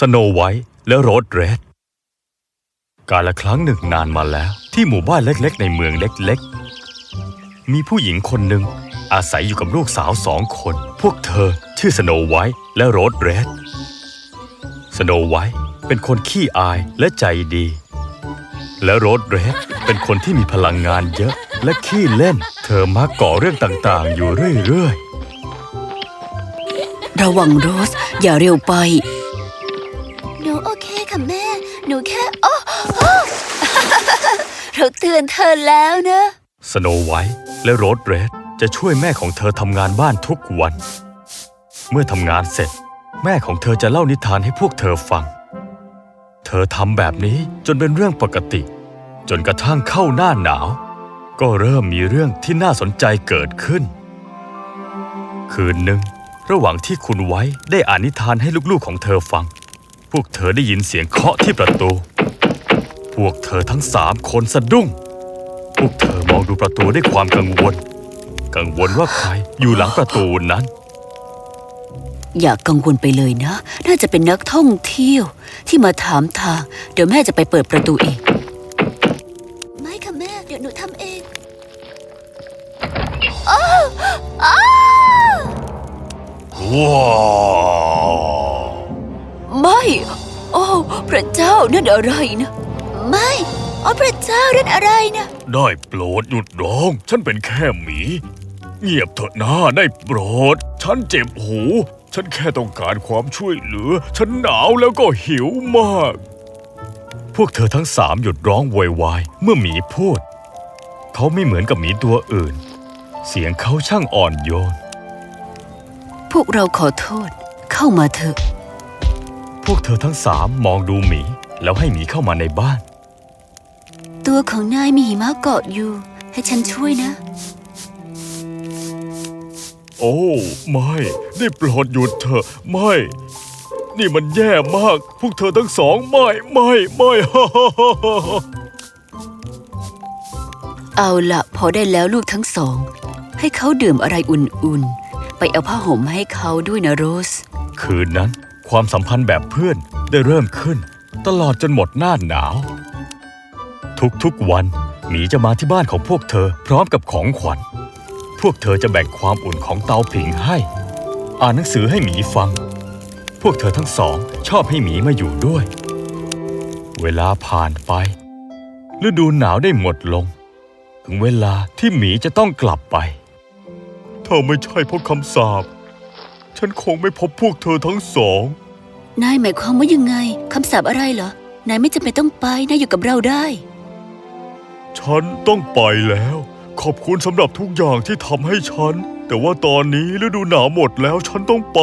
สโนไวท์และโรสเรดกาลครั้งหนึ่งนานมาแล้ว ที่หมู่บ้านเล็กๆ ในเมืองเล็กๆ มีผู้หญิงคนหนึ่งอาศัยอยู่กับลูกสาวสองคน พวกเธอชื่อสโนไวท์และโรสเรดสโนไวท์เป็นคนขี้อายและใจดี และโรสเรดเป็นคนที่มีพลังงานเยอะและขี้เล่น เธอมักก่อเรื่องต่างๆ อยู่เรื่อยๆ ระวังโรสอย่าเร็วไป เราเตือนเธอแล้วนะ สโนไวท์และโรสเรดจะช่วยแม่ของเธอทำงานบ้านทุกวัน เมื่อทำงานเสร็จ แม่ของเธอจะเล่านิทานให้พวกเธอฟัง เธอทำแบบนี้จนเป็นเรื่องปกติ จนกระทั่งเข้าหน้าหนาว ก็เริ่มมีเรื่องที่น่าสนใจเกิดขึ้น คืนหนึ่ง ระหว่างที่คุณไว้ได้อ่านนิทานให้ลูกๆของเธอฟัง พวกเธอได้ยินเสียงเคาะที่ประตู พวกเธอทั้งสามคนสะดุ้ง พวกเธอมองดูประตูด้วยความกังวล กังวลว่าใครอยู่หลังประตูนั้น อย่ากังวลไปเลยนะ น่าจะเป็นนักท่องเที่ยวที่มาถามทาง เดี๋ยวแม่จะไปเปิดประตูเอง ไม่ค่ะแม่ เดี๋ยวหนูทำเองอ้าวอ้าวว้าวไม่ โอ้ พระเจ้านั่นอะไรนะ ไม่ อ๋อพระเจ้านั่นอะไรนะได้โปรดหยุดร้อง ฉันเป็นแค่หมี เงียบเถอะนะได้โปรด ฉันเจ็บหู ฉันแค่ต้องการความช่วยเหลือ ฉันหนาวแล้วก็หิวมาก พวกเธอทั้งสามหยุดร้องโวยวายเมื่อหมีพูด เขาไม่เหมือนกับหมีตัวอื่น เสียงเขาช่างอ่อนโยน พวกเราขอโทษ เข้ามาเถอะ พวกเธอทั้งสามมองดูหมี แล้วให้หมีเข้ามาในบ้าน ตัวของนายมีหิมะเกาะอยู่ ให้ฉันช่วยนะ โอ้ ไม่ได้โปรดหยุดเถอะ ไม่ นี่มันแย่มาก พวกเธอทั้งสอง ไม่ ไม่ ไม่ฮ่าฮ่าฮ่าฮ่าเอาละพอได้แล้วลูกทั้งสอง ให้เขาดื่มอะไรอุ่นๆ ไปเอาผ้าห่มมาให้เขาด้วยนะโรส คืนนั้น ความสัมพันธ์แบบเพื่อนได้เริ่มขึ้น ตลอดจนหมดหน้าหนาว ทุกๆวันหมีจะมาที่บ้านของพวกเธอพร้อมกับของขวัญ พวกเธอจะแบ่งความอุ่นของเตาผิงให้ อ่านหนังสือให้หมีฟัง พวกเธอทั้งสองชอบให้หมีมาอยู่ด้วย เวลาผ่านไปฤดูหนาวได้หมดลง ถึงเวลาที่หมีจะต้องกลับไป ถ้าไม่ใช่เพราะคำสาปฉันคงไม่พบพวกเธอทั้งสอง นายหมายความว่ายังไงคำสาปอะไรเหรอ นายไม่จำเป็นต้องไป นายอยู่กับเราได้ ฉันต้องไปแล้ว ขอบคุณสำหรับทุกอย่างที่ทำให้ฉัน แต่ว่าตอนนี้ฤดูหนาวหมดแล้วฉันต้องไป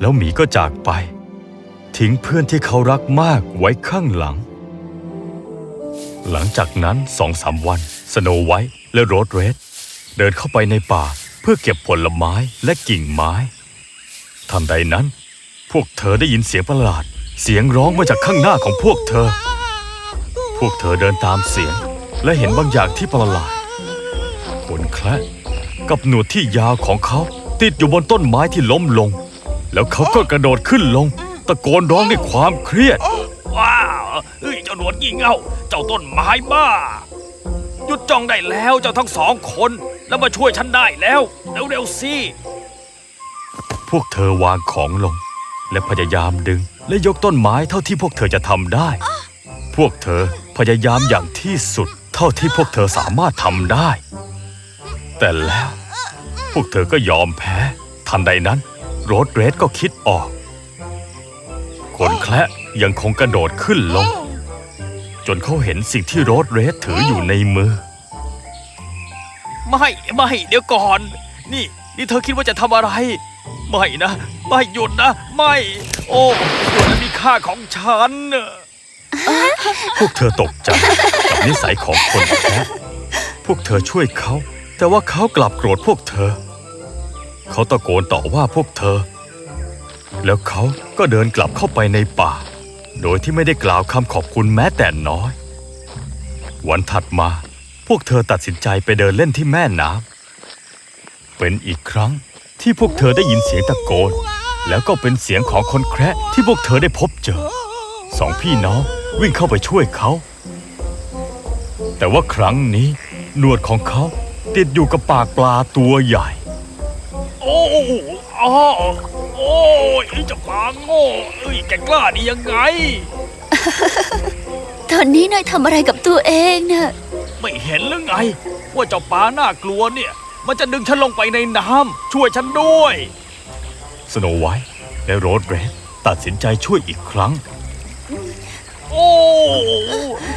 แล้วหมีก็จากไป ทิ้งเพื่อนที่เขารักมากไว้ข้างหลัง หลังจากนั้นสองสามวัน สโนไวท์และโรสเรดเดินเข้าไปในป่าเพื่อเก็บผลไม้และกิ่งไม้ทันใดนั้น พวกเธอได้ยินเสียงประหลาด เสียงร้องมาจากข้างหน้าของพวกเธอ พวกเธอเดินตามเสียง และเห็นบางอย่างที่ประหลาดขนแคละกับหนวดที่ยาวของเขาติดอยู่บนต้นไม้ที่ล้มลง แล้วเขาก็กระโดดขึ้นลง ตะโกนร้องด้วยความเครียด ว้าวเฮ้ยเจ้าหนวดงี่เง่าเจ้าต้นไม้บ้า หยุดจ้องได้แล้วเจ้าทั้งสองคน แล้วมาช่วยฉันได้แล้ว เร็วๆสิพวกเธอวางของลง และพยายามดึงและยกต้นไม้เท่าที่พวกเธอจะทำได้ พวกเธอ พยายามอย่างที่สุดเท่าที่พวกเธอสามารถทำได้ แต่แล้ว พวกเธอก็ยอมแพ้ ทันใดนั้น โรดเรดก็คิดออกคนแคละยังคงกระโดดขึ้นลง จนเขาเห็นสิ่งที่โรดเรดถืออยู่ในมือ ไม่ไม่เดี๋ยวก่อน นี่นี่เธอคิดว่าจะทำอะไร ไม่นะ ไม่หยุดนะ ไม่ โอ้หนวดนั้นมีค่าของฉันน่ะ พวกเธอตกใจกับนิสัยของคนแพ้พวกเธอช่วยเขา แต่ว่าเขากลับโกรธพวกเธอ เขาตะโกนต่อว่าพวกเธอ แล้วเขาก็เดินกลับเข้าไปในป่า โดยที่ไม่ได้กล่าวคำขอบคุณแม้แต่น้อย วันถัดมา พวกเธอตัดสินใจไปเดินเล่นที่แม่น้ำเป็นอีกครั้งที่พวกเธอได้ยินเสียงตะโกน แล้วก็เป็นเสียงของคนแคระที่พวกเธอได้พบเจอ สองพี่น้องวิ่งเข้าไปช่วยเขา แต่ว่าครั้งนี้หนวดของเขาติดอยู่กับปากปลาตัวใหญ่ โอ้อ้อโอ้ยไอ้เจ้าปลาโง่เอ้ยแกกล้าดียังไง ตอนนี้นายทำอะไรกับตัวเองน่ะไม่เห็นหรือไง ว่าเจ้าปลาน่ากลัวเนี่ย มันจะดึงฉันลงไปในน้ำช่วยฉันด้วย สโนไวท์และโรดเรดตัดสินใจช่วยอีกครั้ง โอ้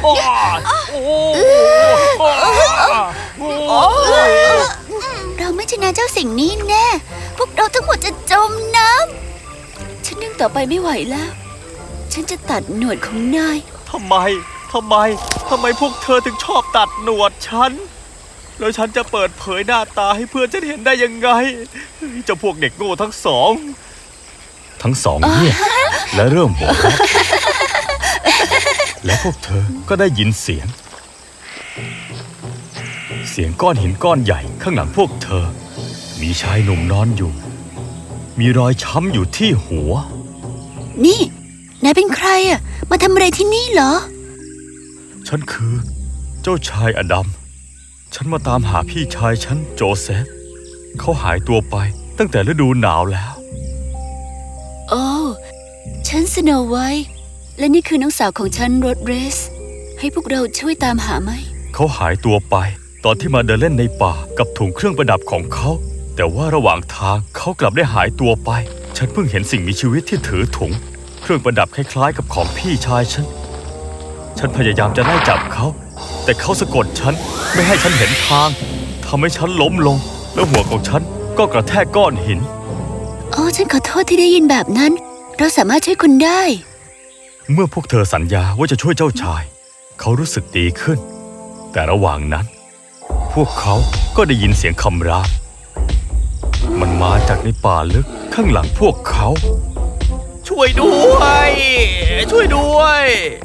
อ้โอ้โอ้เราไม่ชนะเจ้าสิ่งนี้แน่ พวกเราทั้งหมดจะจมน้ำ ฉันยังต่อไปไม่ไหวแล้ว ฉันจะตัดหนวดของนายทำไม ทำไม ทำไมพวกเธอถึงชอบตัดหนวดฉัน แล้วฉันจะเปิดเผยหน้าตาให้เพื่อนฉันเห็นได้ยังไงเจ้าพวกเด็กโง่ทั้งสอง ทั้งสองเงียและเริ่มหัวเรา และพวกเธอก็ได้ยินเสียง เสียงก้อนหินก้อนใหญ่ข้างหลังพวกเธอ มีชายหนุ่มนอนอยู่ มีรอยช้ำอยู่ที่หัว นี่นายเป็นใครอะ มาทำอะไรที่นี่เหรอ ฉันคือ เจ้าชายอดัม ฉันมาตามหาพี่ชายฉันโจเซฟ เขาหายตัวไปตั้งแต่ฤดูหนาวแล้ว โอ้ ฉันสโนไวท์ และนี่คือน้องสาวของฉันโรดเรส ให้พวกเราช่วยตามหาไหม เขาหายตัวไป ตอนที่มาเดินเล่นในป่ากับถุงเครื่องประดับของเขา แต่ว่าระหว่างทางเขากลับได้หายตัวไป ฉันเพิ่งเห็นสิ่งมีชีวิตที่ถือถุง เครื่องประดับคล้ายๆ กับของพี่ชายฉัน ฉันพยายามจะไล่จับเขา แต่เขาสะกดฉันไม่ให้ฉันเห็นทางทำให้ฉันล้มลง แล้วหัวของฉันก็กระแทกก้อนหินโอ้ฉันขอโทษที่ได้ยินแบบนั้น เราสามารถช่วยคุณได้ เมื่อพวกเธอสัญญาว่าจะช่วยเจ้าชาย เขารู้สึกดีขึ้น แต่ระหว่างนั้น พวกเขาก็ได้ยินเสียงคำรามมันมาจากในป่าลึกข้างหลังพวกเขา ช่วยด้วย ช่วยด้วย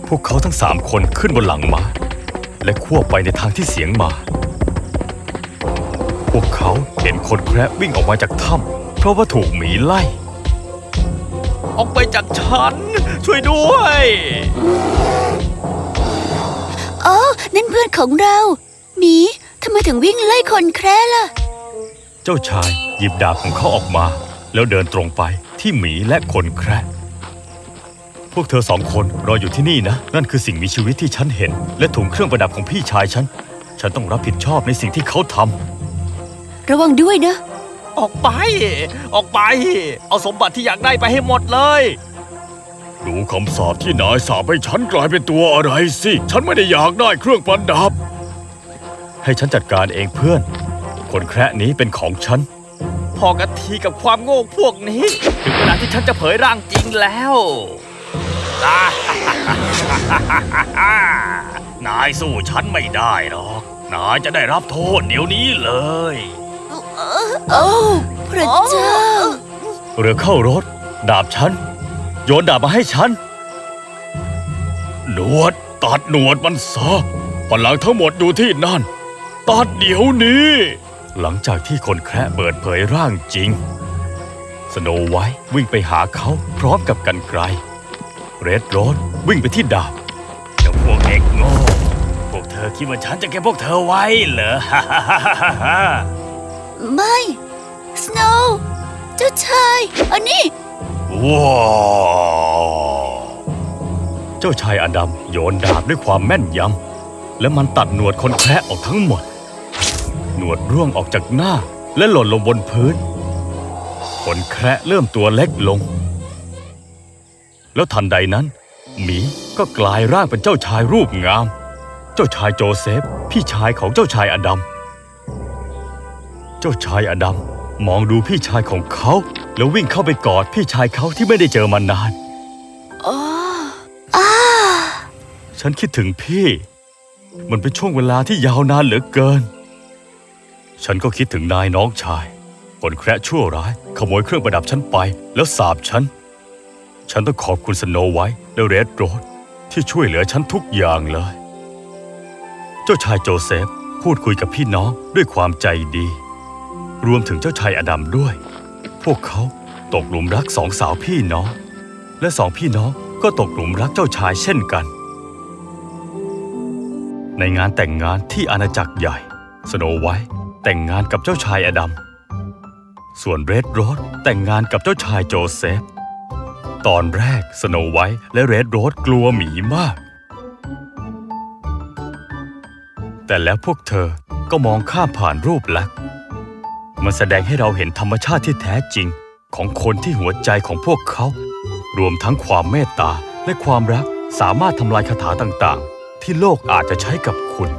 พวกเขาทั้งสามคนขึ้นบนหลังมาและควบไปในทางที่เสียงมา พวกเขาเห็นคนแคระวิ่งออกมาจากถ้ำเพราะว่าถูกหมีไล่ ออกไปจากฉัน ช่วยด้วย อ๋อ นั่นเพื่อนของเรา หมีทำไมถึงวิ่งไล่คนแคร์ล่ะ เจ้าชายหยิบดาบของเขาออกมา แล้วเดินตรงไปที่หมีและคนแคระพวกเธอสองคนรออยู่ที่นี่นะ นั่นคือสิ่งมีชีวิตที่ฉันเห็น และถุงเครื่องประดับของพี่ชายฉัน ฉันต้องรับผิดชอบในสิ่งที่เขาทำ ระวังด้วยนะ ออกไป ออกไป เอาสมบัติที่อยากได้ไปให้หมดเลย ดูคำสาปที่นายสาปให้ฉันกลายเป็นตัวอะไรสิ ฉันไม่ได้อยากได้เครื่องประดับ ให้ฉันจัดการเองเพื่อน คนแคระนี้เป็นของฉัน พอกันทีกับความโง่พวกนี้ ถึงเวลาที่ฉันจะเผยร่างจริงแล้วนายสู้ฉันไม่ได้หรอก นายจะได้รับโทษเดี๋ยวนี้เลย โอ้พระเจ้า เรือเข้ารถ ดาบฉัน โยนดาบมาให้ฉัน หนวด ตัดหนวดมันซะพลังทั้งหมดอยู่ที่นั่น ตัดเดี๋ยวนี้ หลังจากที่คนแคระเปิดเผยร่างจริง สโนไวท์วิ่งไปหาเขาพร้อมกับกันไกรเรดโรสวิ่งไปที่ดาบเจ้าพวกเด็กโง่พวกเธอคิดว่าฉันจะเก็บพวกเธอไว้เหรอ ไม่สโนว์เจ้าชายอันนี้ว้าวเจ้าชายอดัมโยนดาบด้วยความแม่นยำและมันตัดหนวดคนแคระออกทั้งหมด หนวดร่วงออกจากหน้าและหล่นลงบนพื้น คนแคระเริ่มตัวเล็กลง แล้วทันใดนั้นหมีก็กลายร่างเป็นเจ้าชายรูปงาม เจ้าชายโจเซฟ พี่ชายของเจ้าชายอดัม จ้าชายอดัมมองดูพี่ชายของเขา แล้ววิ่งเข้าไปกอดพี่ชายเขาที่ไม่ได้เจอมานานอ๋ออ้าฉันคิดถึงพี่ มันเป็นช่วงเวลาที่ยาวนานเหลือเกิน ฉันก็คิดถึงนายน้องชายคนแคระชั่วร้าย ขโมยเครื่องประดับฉันไป แล้วสาบฉัน ฉันต้องขอบคุณสโนไวท์และเรดโรสที่ช่วยเหลือฉันทุกอย่างเลย เจ้าชายโจเซฟพูดคุยกับพี่น้องด้วยความใจดี รวมถึงเจ้าชายอดัมด้วย พวกเขาตกหลุมรักสองสาวพี่น้อง และสองพี่น้องก็ตกหลุมรักเจ้าชายเช่นกัน ในงานแต่งงานที่อาณาจักรใหญ่ สโนไวท์แต่งงานกับเจ้าชายอดัม ส่วนเรดโรสแต่งงานกับเจ้าชายโจเซฟ ตอนแรกสโนไวท์และเรดโรสกลัวหมีมาก แต่แล้วพวกเธอก็มองข้ามผ่านรูปลักษณ์ มันแสดงให้เราเห็นธรรมชาติที่แท้จริง ของคนที่หัวใจของพวกเขา รวมทั้งความเมตตาและความรักสามารถทำลายคาถาต่างๆ ที่โลกอาจจะใช้กับคุณ